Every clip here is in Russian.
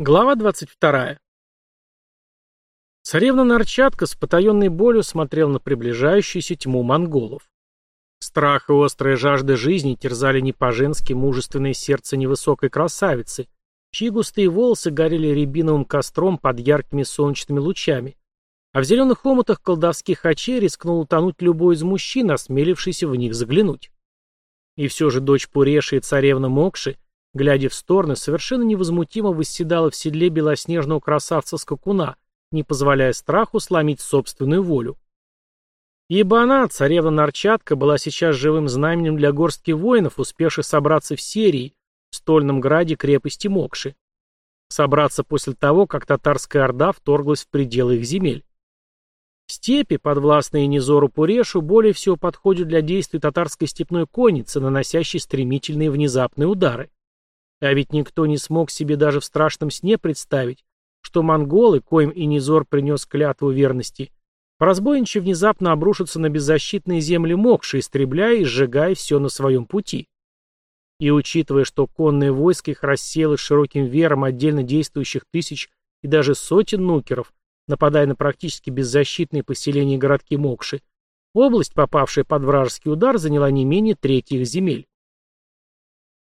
Глава 22. Царевна Нарчатка с потаенной болью смотрел на приближающуюся тьму монголов. Страх и острая жажда жизни терзали не по-женски мужественное сердце невысокой красавицы, чьи густые волосы горели рябиновым костром под яркими солнечными лучами, а в зеленых омутах колдовских очей рискнул утонуть любой из мужчин, осмелившийся в них заглянуть. И все же дочь Пуреши и царевна Мокши глядя в стороны, совершенно невозмутимо восседала в седле белоснежного красавца-скакуна, не позволяя страху сломить собственную волю. Ибо она, царевна Нарчатка, была сейчас живым знаменем для горстки воинов, успевших собраться в Серии, в стольном граде крепости Мокши. Собраться после того, как татарская орда вторглась в пределы их земель. Степи, подвластные Низору Пурешу, более всего подходят для действий татарской степной конницы, наносящей стремительные внезапные удары. А ведь никто не смог себе даже в страшном сне представить, что монголы, коим и Низор принес клятву верности, разбойничи внезапно обрушатся на беззащитные земли Мокши, истребляя и сжигая все на своем пути. И учитывая, что конное войско их рассеялось широким вером отдельно действующих тысяч и даже сотен нукеров, нападая на практически беззащитные поселения и городки Мокши, область, попавшая под вражеский удар, заняла не менее трети их земель.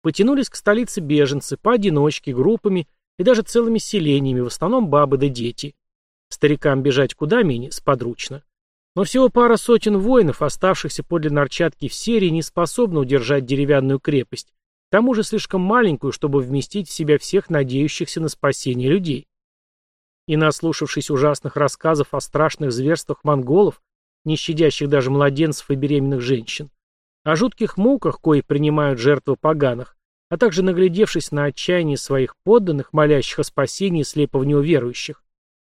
Потянулись к столице беженцы, поодиночке, группами и даже целыми селениями, в основном бабы да дети. Старикам бежать куда менее сподручно. Но всего пара сотен воинов, оставшихся подле Нарчатки в серии, не способны удержать деревянную крепость, к тому же слишком маленькую, чтобы вместить в себя всех надеющихся на спасение людей. И наслушавшись ужасных рассказов о страшных зверствах монголов, не щадящих даже младенцев и беременных женщин, о жутких муках, кои принимают жертвы поганых, а также наглядевшись на отчаяние своих подданных, молящих о спасении слепо в него верующих,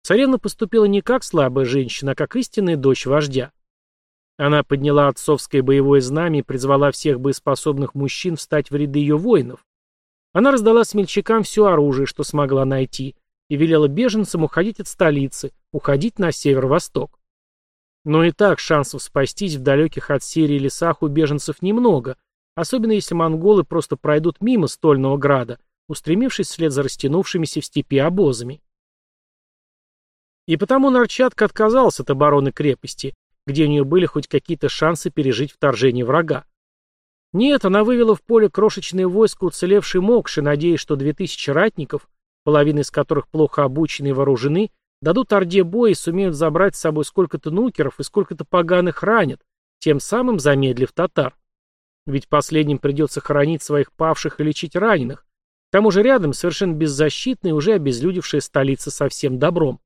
царевна поступила не как слабая женщина, а как истинная дочь вождя. Она подняла отцовское боевое знамя и призвала всех боеспособных мужчин встать в ряды ее воинов. Она раздала смельчакам все оружие, что смогла найти, и велела беженцам уходить от столицы, уходить на северо-восток. Но и так шансов спастись в далеких от Сирии лесах у беженцев немного, особенно если монголы просто пройдут мимо Стольного града, устремившись вслед за растянувшимися в степи обозами. И потому Нарчатка отказался от обороны крепости, где у нее были хоть какие-то шансы пережить вторжение врага. Нет, она вывела в поле крошечное войско уцелевшей Мокши, надеясь, что две тысячи ратников, половина из которых плохо обучены и вооружены, Дадут Орде бой и сумеют забрать с собой сколько-то нукеров и сколько-то поганых ранят, тем самым замедлив татар. Ведь последним придется хоронить своих павших и лечить раненых. К тому же рядом совершенно беззащитная, уже обезлюдевшая столица со всем добром.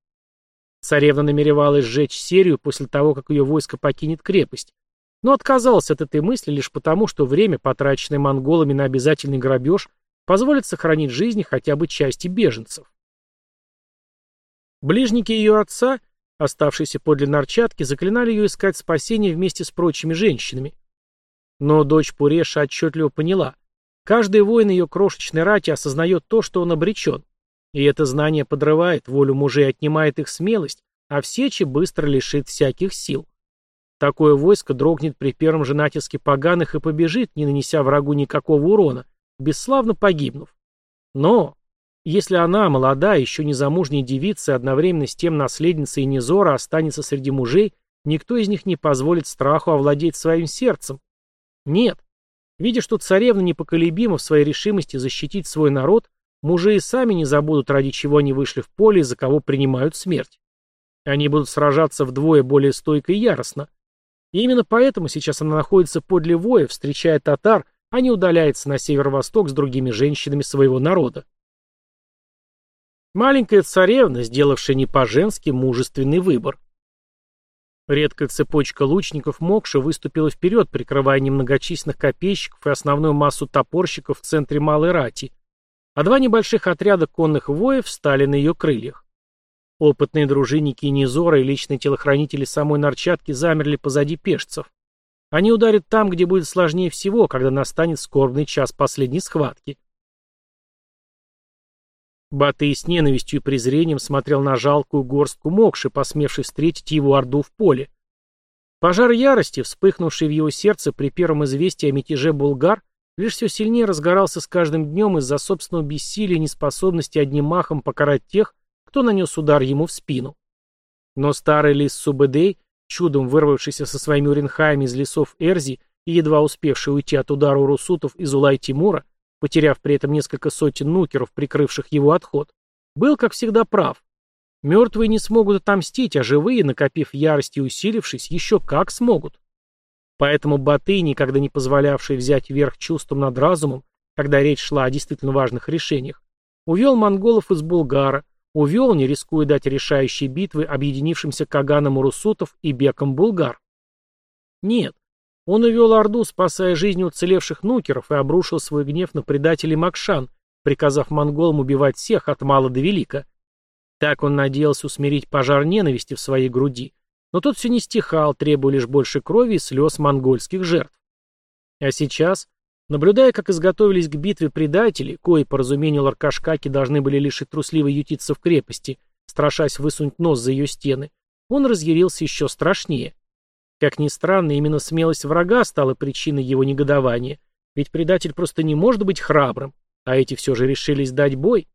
Царевна намеревалась сжечь серию после того, как ее войско покинет крепость, но отказалась от этой мысли лишь потому, что время, потраченное монголами на обязательный грабеж, позволит сохранить жизни хотя бы части беженцев. Ближники ее отца, оставшиеся подле Нарчатки, заклинали ее искать спасение вместе с прочими женщинами. Но дочь Пуреша отчетливо поняла. Каждый воин ее крошечной рати осознает то, что он обречен. И это знание подрывает волю мужей, отнимает их смелость, а в сечи быстро лишит всяких сил. Такое войско дрогнет при первом же натиске поганых и побежит, не нанеся врагу никакого урона, бесславно погибнув. Но если она, молодая, еще не замужняя девица, одновременно с тем наследница и Низора останется среди мужей, никто из них не позволит страху овладеть своим сердцем. Нет. Видя, что царевна непоколебима в своей решимости защитить свой народ, мужи и сами не забудут, ради чего они вышли в поле и за кого принимают смерть. Они будут сражаться вдвое более стойко и яростно. И именно поэтому сейчас она находится подле воя, встречая татар, а не удаляется на северо-восток с другими женщинами своего народа. Маленькая царевна, сделавшая не по-женски мужественный выбор. Редкая цепочка лучников Мокша выступила вперед, прикрывая немногочисленных копейщиков и основную массу топорщиков в центре Малой Рати, а два небольших отряда конных воев встали на ее крыльях. Опытные дружинники Низора и личные телохранители самой Нарчатки замерли позади пешцев. Они ударят там, где будет сложнее всего, когда настанет скорбный час последней схватки. Батый с ненавистью и презрением смотрел на жалкую горстку мокши, посмевший встретить его орду в поле. Пожар ярости, вспыхнувший в его сердце при первом известии о мятеже булгар, лишь все сильнее разгорался с каждым днем из-за собственного бессилия и неспособности одним махом покарать тех, кто нанес удар ему в спину. Но старый лис Субэдэй, чудом вырвавшийся со своими уренхаями из лесов Эрзи и едва успевший уйти от удара у русутов из Улай Тимура, потеряв при этом несколько сотен нукеров, прикрывших его отход, был, как всегда, прав. Мертвые не смогут отомстить, а живые, накопив ярость и усилившись, еще как смогут. Поэтому Баты, никогда не позволявший взять верх чувством над разумом, когда речь шла о действительно важных решениях, увел монголов из Булгара, увел, не рискуя дать решающие битвы объединившимся Каганам Урусутов и Бекам Булгар. Нет, он увел Орду, спасая жизни уцелевших нукеров, и обрушил свой гнев на предателей Макшан, приказав монголам убивать всех от мала до велика. Так он надеялся усмирить пожар ненависти в своей груди, но тот все не стихал, требуя лишь больше крови и слез монгольских жертв. А сейчас, наблюдая, как изготовились к битве предатели, кои, по разумению Ларкашкаки, должны были лишь и трусливо ютиться в крепости, страшась высунуть нос за ее стены, он разъярился еще страшнее. Как ни странно, именно смелость врага стала причиной его негодования, ведь предатель просто не может быть храбрым, а эти все же решились дать бой.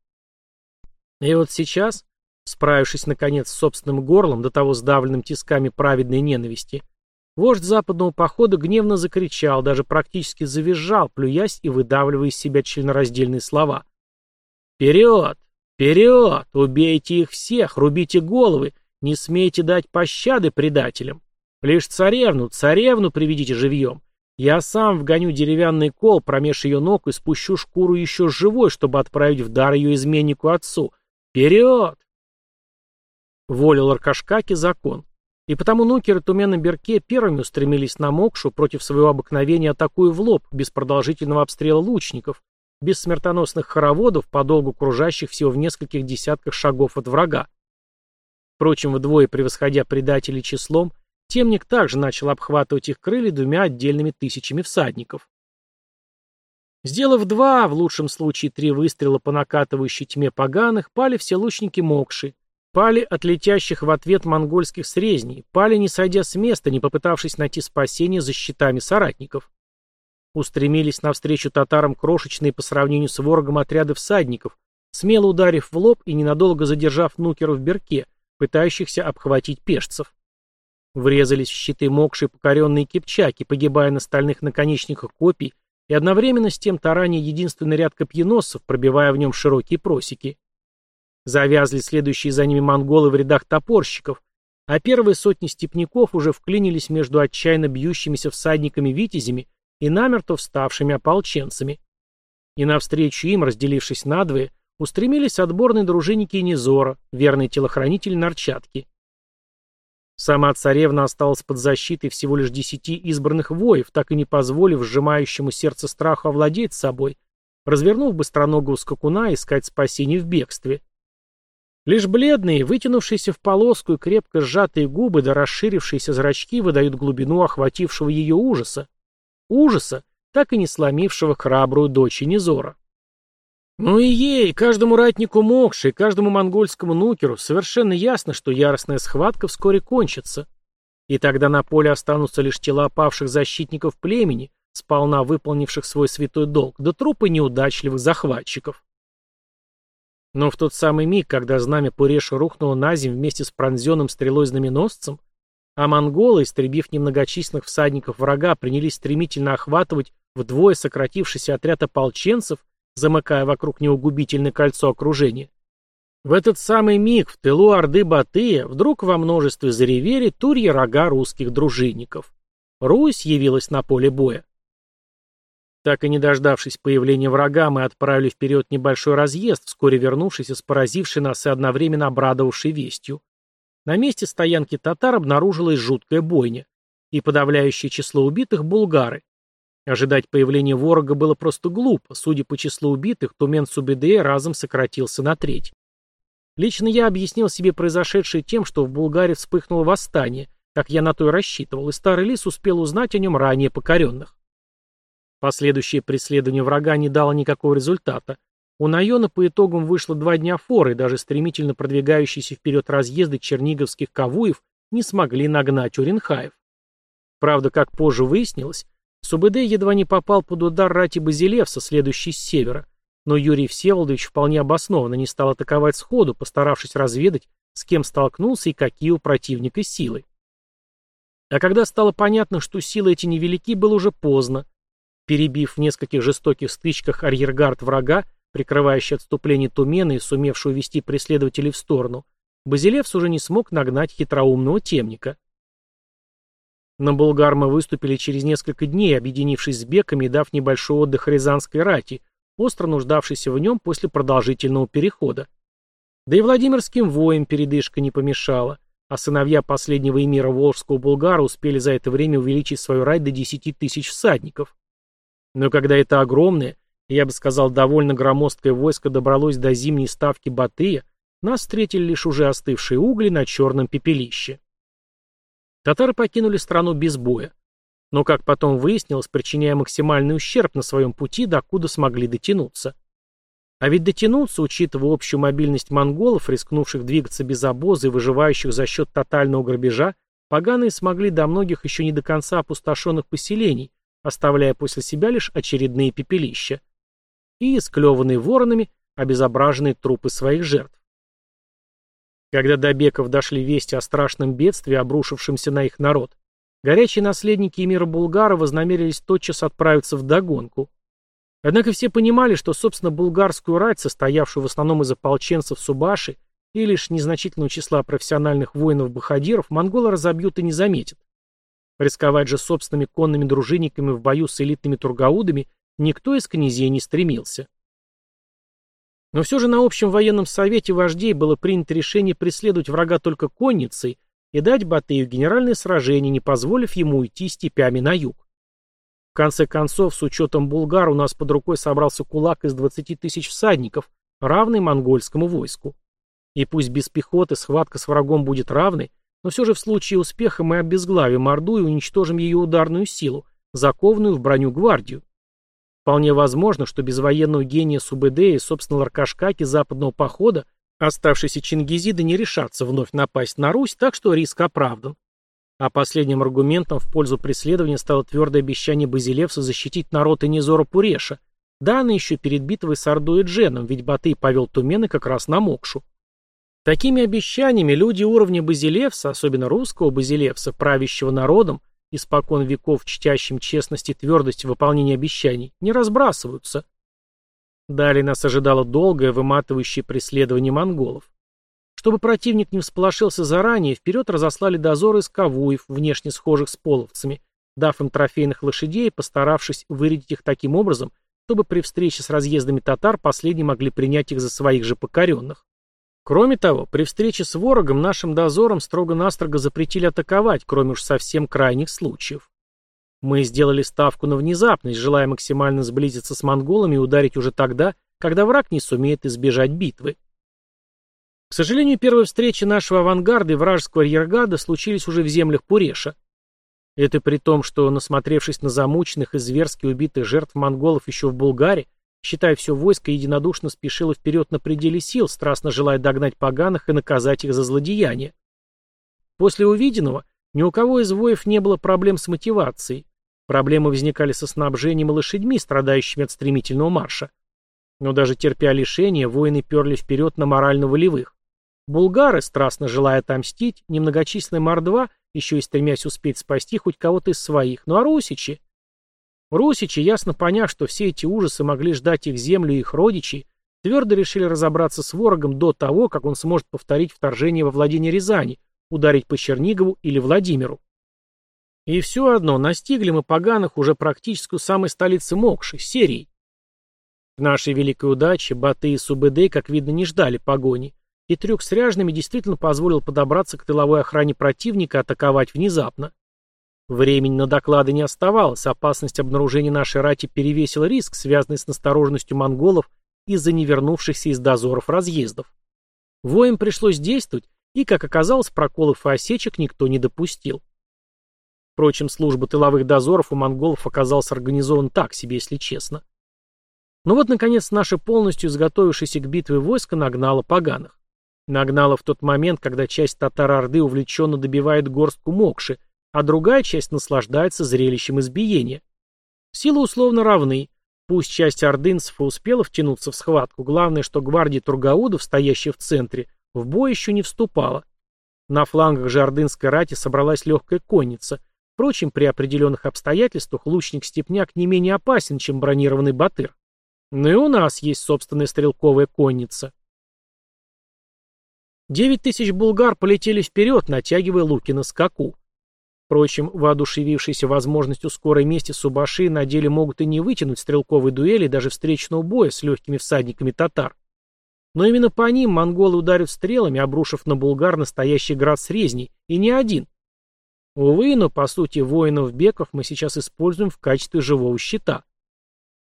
И вот сейчас, Справившись, наконец, с собственным горлом, до того сдавленным тисками праведной ненависти, вождь западного похода гневно закричал, даже практически завизжал, плюясь и выдавливая из себя членораздельные слова. «Вперед! Вперед! Убейте их всех! Рубите головы! Не смейте дать пощады предателям! Лишь царевну, царевну приведите живьем! Я сам вгоню деревянный кол промеж ее ног и спущу шкуру еще живой, чтобы отправить в дар ее изменнику отцу! Вперед! Воля Ларкашкаки – закон. И потому нукеры Тумена Берке первыми устремились на Мокшу против своего обыкновения атакуя в лоб, без продолжительного обстрела лучников, без смертоносных хороводов, подолгу кружащих всего в нескольких десятках шагов от врага. Впрочем, вдвое превосходя предателей числом, темник также начал обхватывать их крылья двумя отдельными тысячами всадников. Сделав два, в лучшем случае три выстрела по накатывающей тьме поганых, пали все лучники Мокши, Пали от летящих в ответ монгольских срезней, пали не сойдя с места, не попытавшись найти спасение за щитами соратников. Устремились навстречу татарам крошечные по сравнению с ворогом отряды всадников, смело ударив в лоб и ненадолго задержав нукеров в берке, пытающихся обхватить пешцев. Врезались в щиты мокшие покоренные кипчаки, погибая на стальных наконечниках копий, и одновременно с тем таранья единственный ряд копьеносцев, пробивая в нем широкие просеки. Завязли следующие за ними монголы в рядах топорщиков, а первые сотни степняков уже вклинились между отчаянно бьющимися всадниками-витязями и намертво вставшими ополченцами. И навстречу им, разделившись надвое, устремились отборные дружинники Низора, верные телохранители Нарчатки. Сама царевна осталась под защитой всего лишь десяти избранных воев, так и не позволив сжимающему сердце страху овладеть собой, развернув быстроногого скакуна искать спасение в бегстве. Лишь бледные, вытянувшиеся в полоску и крепко сжатые губы да расширившиеся зрачки выдают глубину охватившего ее ужаса. Ужаса, так и не сломившего храбрую дочь Низора. Ну и ей, каждому ратнику Мокши, каждому монгольскому нукеру совершенно ясно, что яростная схватка вскоре кончится. И тогда на поле останутся лишь тела опавших защитников племени, сполна выполнивших свой святой долг, да трупы неудачливых захватчиков. Но в тот самый миг, когда знамя Пуреша рухнуло на землю вместе с пронзенным стрелой знаменосцем, а монголы, истребив немногочисленных всадников врага, принялись стремительно охватывать вдвое сократившийся отряд ополченцев, замыкая вокруг него губительное кольцо окружения. В этот самый миг в тылу Орды Батыя вдруг во множестве заревели турьи рога русских дружинников. Русь явилась на поле боя. Так и не дождавшись появления врага, мы отправили вперед небольшой разъезд, вскоре вернувшийся с поразившей нас и одновременно обрадовавшей вестью. На месте стоянки татар обнаружилась жуткая бойня. И подавляющее число убитых – булгары. Ожидать появления ворога было просто глупо. Судя по числу убитых, Тумен Субедея разом сократился на треть. Лично я объяснил себе произошедшее тем, что в Булгаре вспыхнуло восстание, как я на то и рассчитывал, и старый лис успел узнать о нем ранее покоренных. Последующее преследование врага не дало никакого результата. У Найона по итогам вышло два дня форы, и даже стремительно продвигающиеся вперед разъезды черниговских кавуев не смогли нагнать Уренхаев. Правда, как позже выяснилось, Субэдэй едва не попал под удар рати Базилевса, следующий с севера, но Юрий Всеволодович вполне обоснованно не стал атаковать сходу, постаравшись разведать, с кем столкнулся и какие у противника силы. А когда стало понятно, что силы эти невелики, было уже поздно. Перебив в нескольких жестоких стычках арьергард врага, прикрывающий отступление Тумена и сумевший увести преследователей в сторону, Базилевс уже не смог нагнать хитроумного темника. На Булгар мы выступили через несколько дней, объединившись с беками и дав небольшой отдых Рязанской рати, остро нуждавшейся в нем после продолжительного перехода. Да и Владимирским воем передышка не помешала, а сыновья последнего эмира Волжского Булгара успели за это время увеличить свою рать до 10 тысяч всадников. Но когда это огромное, я бы сказал, довольно громоздкое войско добралось до зимней ставки Батыя, нас встретили лишь уже остывшие угли на черном пепелище. Татары покинули страну без боя, но, как потом выяснилось, причиняя максимальный ущерб на своем пути, докуда смогли дотянуться. А ведь дотянуться, учитывая общую мобильность монголов, рискнувших двигаться без обоза и выживающих за счет тотального грабежа, поганые смогли до многих еще не до конца опустошенных поселений, оставляя после себя лишь очередные пепелища. И, исклеванные воронами, обезображенные трупы своих жертв. Когда до беков дошли вести о страшном бедствии, обрушившемся на их народ, горячие наследники эмира Булгара вознамерились тотчас отправиться в догонку. Однако все понимали, что, собственно, булгарскую рать, состоявшую в основном из ополченцев Субаши и лишь незначительного числа профессиональных воинов-бахадиров, монголы разобьют и не заметят. Рисковать же собственными конными дружинниками в бою с элитными тургаудами никто из князей не стремился. Но все же на общем военном совете вождей было принято решение преследовать врага только конницей и дать Батыю генеральное сражение, не позволив ему уйти степями на юг. В конце концов, с учетом булгар, у нас под рукой собрался кулак из 20 тысяч всадников, равный монгольскому войску. И пусть без пехоты схватка с врагом будет равной, но все же в случае успеха мы обезглавим Орду и уничтожим ее ударную силу, закованную в броню гвардию. Вполне возможно, что без военного гения Субэдея и, собственно, Ларкашкаки западного похода оставшиеся чингизиды не решатся вновь напасть на Русь, так что риск оправдан. А последним аргументом в пользу преследования стало твердое обещание Базилевса защитить народ Инизора Пуреша, данное еще перед битвой с Ордой и Дженом, ведь Батый повел Тумены как раз на Мокшу. Такими обещаниями люди уровня Базилевса, особенно русского Базилевса, правящего народом, испокон веков чтящим честность и твердость в выполнении обещаний, не разбрасываются. Далее нас ожидало долгое, выматывающее преследование монголов. Чтобы противник не всполошился заранее, вперед разослали дозоры из кавуев, внешне схожих с половцами, дав им трофейных лошадей постаравшись вырядить их таким образом, чтобы при встрече с разъездами татар последние могли принять их за своих же покоренных. Кроме того, при встрече с ворогом нашим дозорам строго-настрого запретили атаковать, кроме уж совсем крайних случаев. Мы сделали ставку на внезапность, желая максимально сблизиться с монголами и ударить уже тогда, когда враг не сумеет избежать битвы. К сожалению, первые встречи нашего авангарда и вражеского арьергарда случились уже в землях Пуреша. Это при том, что, насмотревшись на замученных и зверски убитых жертв монголов еще в Булгаре, считая все войско единодушно спешило вперед на пределе сил, страстно желая догнать поганых и наказать их за злодеяния. После увиденного ни у кого из воев не было проблем с мотивацией. Проблемы возникали со снабжением и лошадьми, страдающими от стремительного марша. Но даже терпя лишения, воины перли вперед на морально-волевых. Булгары, страстно желая отомстить, немногочисленная мордва, еще и стремясь успеть спасти хоть кого-то из своих. Ну а русичи? Русичи, ясно поняв, что все эти ужасы могли ждать их землю и их родичей, твердо решили разобраться с ворогом до того, как он сможет повторить вторжение во владение Рязани, ударить по Чернигову или Владимиру. И все одно, настигли мы поганых уже практически у самой столицы Мокши, Серии. К нашей великой удаче Баты и Субэдэй, как видно, не ждали погони, и трюк с ряжными действительно позволил подобраться к тыловой охране противника и атаковать внезапно. Времени на доклады не оставалось, опасность обнаружения нашей рати перевесила риск, связанный с настороженностью монголов из-за невернувшихся из дозоров разъездов. Воем пришлось действовать, и, как оказалось, проколов и осечек никто не допустил. Впрочем, служба тыловых дозоров у монголов оказалась организована так себе, если честно. Но вот, наконец, наше полностью изготовившееся к битве войско нагнало поганых. Нагнало в тот момент, когда часть татар-орды увлеченно добивает горстку мокши, а другая часть наслаждается зрелищем избиения. Силы условно равны. Пусть часть ордынцев и успела втянуться в схватку, главное, что гвардия Тургаудов, стоящая в центре, в бой еще не вступала. На флангах же ордынской рати собралась легкая конница. Впрочем, при определенных обстоятельствах лучник-степняк не менее опасен, чем бронированный батыр. Но и у нас есть собственная стрелковая конница. Девять тысяч булгар полетели вперед, натягивая луки на скаку. Впрочем, воодушевившиеся возможностью скорой мести субаши на деле могут и не вытянуть стрелковой дуэли даже встречного боя с легкими всадниками татар. Но именно по ним монголы ударят стрелами, обрушив на булгар настоящий град срезней, и не один. Увы, но по сути воинов-беков мы сейчас используем в качестве живого щита.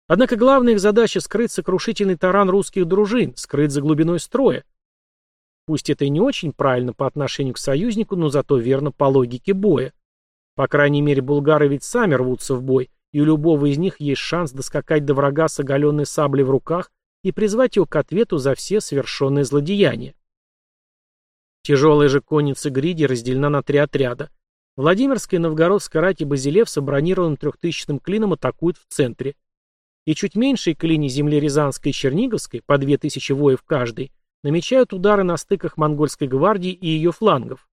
Однако главная их задача скрыть сокрушительный таран русских дружин, скрыть за глубиной строя. Пусть это и не очень правильно по отношению к союзнику, но зато верно по логике боя. По крайней мере, булгары ведь сами рвутся в бой, и у любого из них есть шанс доскакать до врага с оголенной саблей в руках и призвать его к ответу за все совершенные злодеяния. Тяжелая же конница Гриди разделена на три отряда. Владимирская и Новгородская рати Базилев с бронированным трехтысячным клином атакуют в центре. И чуть меньшие клини земли Рязанской и Черниговской, по две тысячи воев каждый, намечают удары на стыках монгольской гвардии и ее флангов.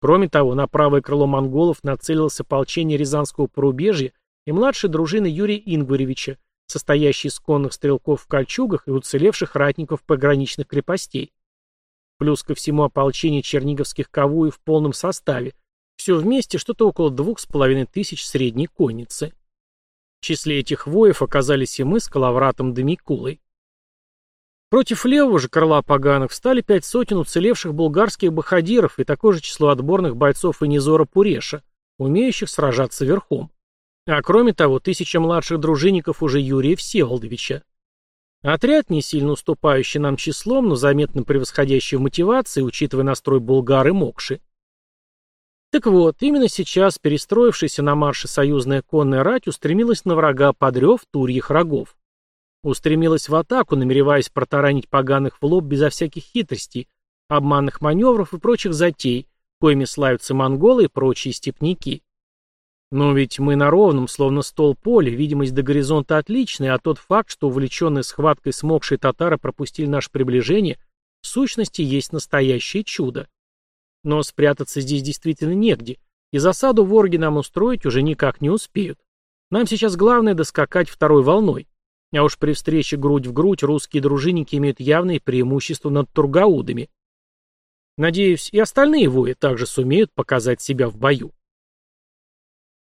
Кроме того, на правое крыло монголов нацелилось ополчение Рязанского порубежья и младшей дружины Юрия Ингваревича, состоящий из конных стрелков в кольчугах и уцелевших ратников пограничных крепостей. Плюс ко всему ополчение черниговских кавуев в полном составе. Все вместе что-то около двух с половиной тысяч средней конницы. В числе этих воев оказались и мы с Калавратом Демикулой. Против левого же крыла поганых встали пять сотен уцелевших булгарских бахадиров и такое же число отборных бойцов Инизора Пуреша, умеющих сражаться верхом. А кроме того, тысяча младших дружинников уже Юрия Всеволодовича. Отряд, не сильно уступающий нам числом, но заметно превосходящий в мотивации, учитывая настрой булгар и мокши. Так вот, именно сейчас перестроившаяся на марше союзная конная рать устремилась на врага подрев турьих рогов. Устремилась в атаку, намереваясь протаранить поганых в лоб безо всяких хитростей, обманных маневров и прочих затей, коими славятся монголы и прочие степняки. Но ведь мы на ровном, словно стол поля, видимость до горизонта отличная, а тот факт, что увлеченные схваткой смокшие татары пропустили наше приближение, в сущности есть настоящее чудо. Но спрятаться здесь действительно негде, и засаду ворги нам устроить уже никак не успеют. Нам сейчас главное доскакать второй волной. А уж при встрече грудь в грудь русские дружинники имеют явные преимущества над тургаудами. Надеюсь, и остальные вои также сумеют показать себя в бою.